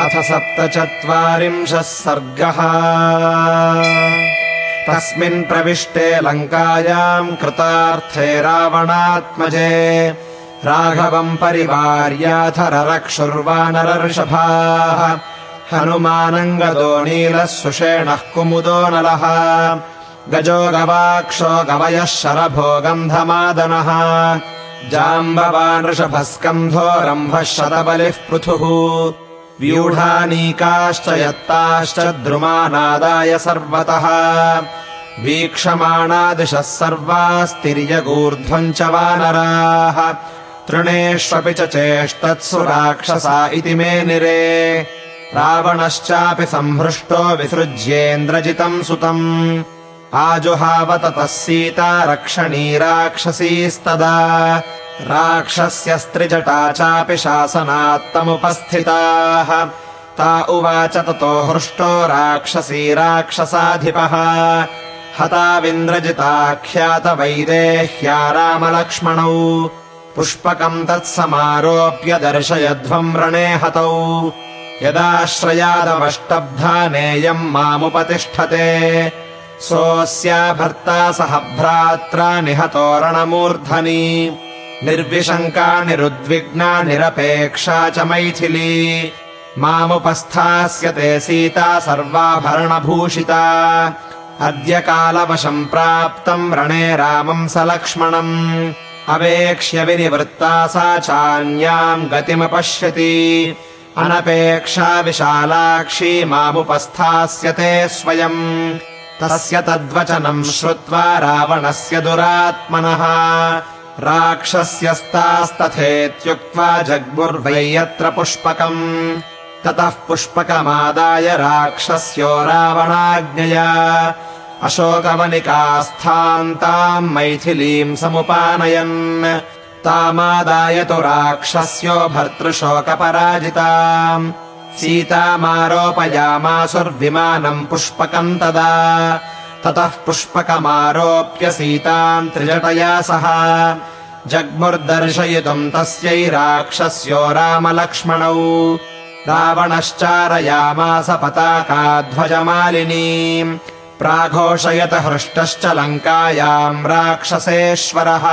अथ सप्तचत्वारिंशः सर्गः। तस्मिन् प्रविष्टे लङ्कायाम् कृतार्थे रावणात्मजे। राघवम् परिवार्याथररक्षुर्वानरर्षभाः हनुमानङ्गदो नीलः सुषेणः कुमुदो नलः। गजो गवाक्षो गवयः शरभो गन्धमादनः। जाम्बवानृषभस्कन्धो रम्भः शतबलिः पृथुः व्यूढानीकाश्च यत्ताश्च द्रुमानादाय सर्वतः। वीक्षमाणादिशः सर्वास्तिर्यगूर्ध्वम् च वानराः। तृणेष्वपि च चेष्टत्सु राक्षसा इति मे निरे। रावणश्चापि सम्भृष्टो विसृज्येन्द्रजितम् सुतम्। आजुहाव ततः सीता रक्षणी राक्षसीस्तदा राक्षस्यस्त्रिजटा चापि शासनात्तमुपस्थिताः। ता उवाच ततो हृष्टो राक्षसी राक्षसाधिपः। हताविन्द्रजिताख्यातवैदेह्या रामलक्ष्मणौ। पुष्पकम् तत्समारोप्य दर्शयध्वम् रणे हतौ यदाश्रयादवष्टब्धा नेयम् मामुपतिष्ठते। सोऽस्या भर्ता सह भ्रात्रा निहतोरणमूर्धनि निर्विशङ्का निरुद्विग्ना निरपेक्षा च मैथिली। मामुपस्थास्यते सीता सर्वाभरणभूषिता। अद्य कालवशम् प्राप्तम् रणे रामम् स लक्ष्मणम्। अवेक्ष्य विनिवृत्ता सा चान्याम् गतिमपश्यति। अनपेक्षा विशालाक्षी मामुपस्थास्यते स्वयम्। तस्य तद्वचनम् श्रुत्वा रावणस्य दुरात्मनः राक्षस्यस्तास्तथेत्युक्त्वा जग्मुर्वै यत्र पुष्पकम् ततः पुष्पकमादाय राक्षस्यो रावणाज्ञया अशोकवनिकास्थान्ताम् मैथिलीम् समुपानयन्। तामादाय तु राक्षस्यो भर्तृशोकपराजिता सीतामारोपयामासुर्विमानम् पुष्पकम् तदा। ततः पुष्पकमारोप्य सीताम् त्रिजटया सह जग्मुर्दर्शयितुम् तस्यै राक्षस्यो रामलक्ष्मणौ। रावणश्चारयामास पताकाध्वजमालिनीम्। प्राघोषयत हृष्टश्च लङ्कायाम् राक्षसेश्वरः।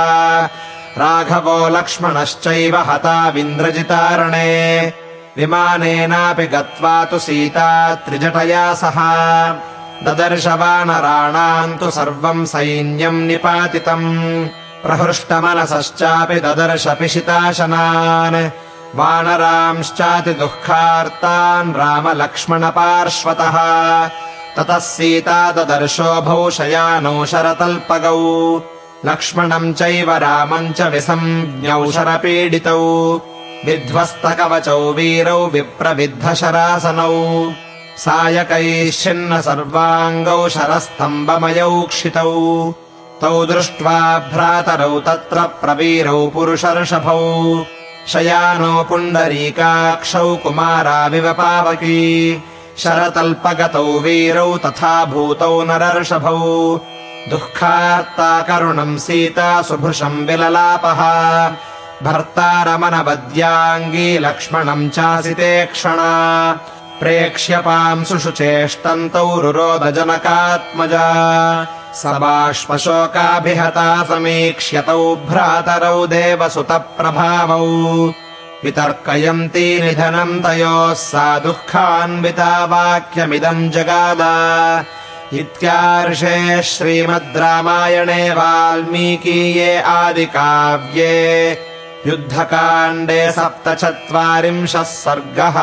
राघवो लक्ष्मणश्चैव हताविन्द्रजितारणे विमानेनापि गत्वा तु सीता त्रिजटया सह। ददर्शवानराणाम् तु सर्वम् सैन्यम् निपातितम् प्रहृष्टमनसश्चापि ददर्श पिशिताशनान् वानरांश्चाति दुःखार्तान् रामलक्ष्मणपार्श्वतः। ततः सीता ददर्शोभौ शयानौ शरतल्पगौ। लक्ष्मणम् चैव रामम् च विसञ्ज्ञौ शरपीडितौ। विध्वस्तकवचौ वीरौ विप्रविद्धशरासनौ। सायकैश्चिन्न सर्वाङ्गौ शरस्तम्बमयौ क्षितौ तौ दृष्ट्वा भ्रातरौ तत्र प्रवीरौ पुरुषर्षभौ। शयानो पुण्डरीकाक्षौ कुमाराविव पावकी। शरतल्पगतौ वीरौ तथा भूतौ नरर्षभौ। दुःखार्ता करुणम् सीता सुभृशम् विललापः। भर्तारमनवद्याङ्गी लक्ष्मणम् चासिते क्षणा। प्रेक्ष्यपांसुषु चेष्टन्तौ रुरोदजनकात्मजा स बाष्पशोकाभिहता समीक्ष्यतौ भ्रातरौ देवसुतप्रभावौ। वितर्कयन्ती निधनम् तयोः सा दुःखान्विता वाक्यमिदम् जगाद। इत्यार्षे श्रीमद् रामायणे वाल्मीकीये आदिकाव्ये युद्धकाण्डे सप्तचत्वारिंशः सर्गः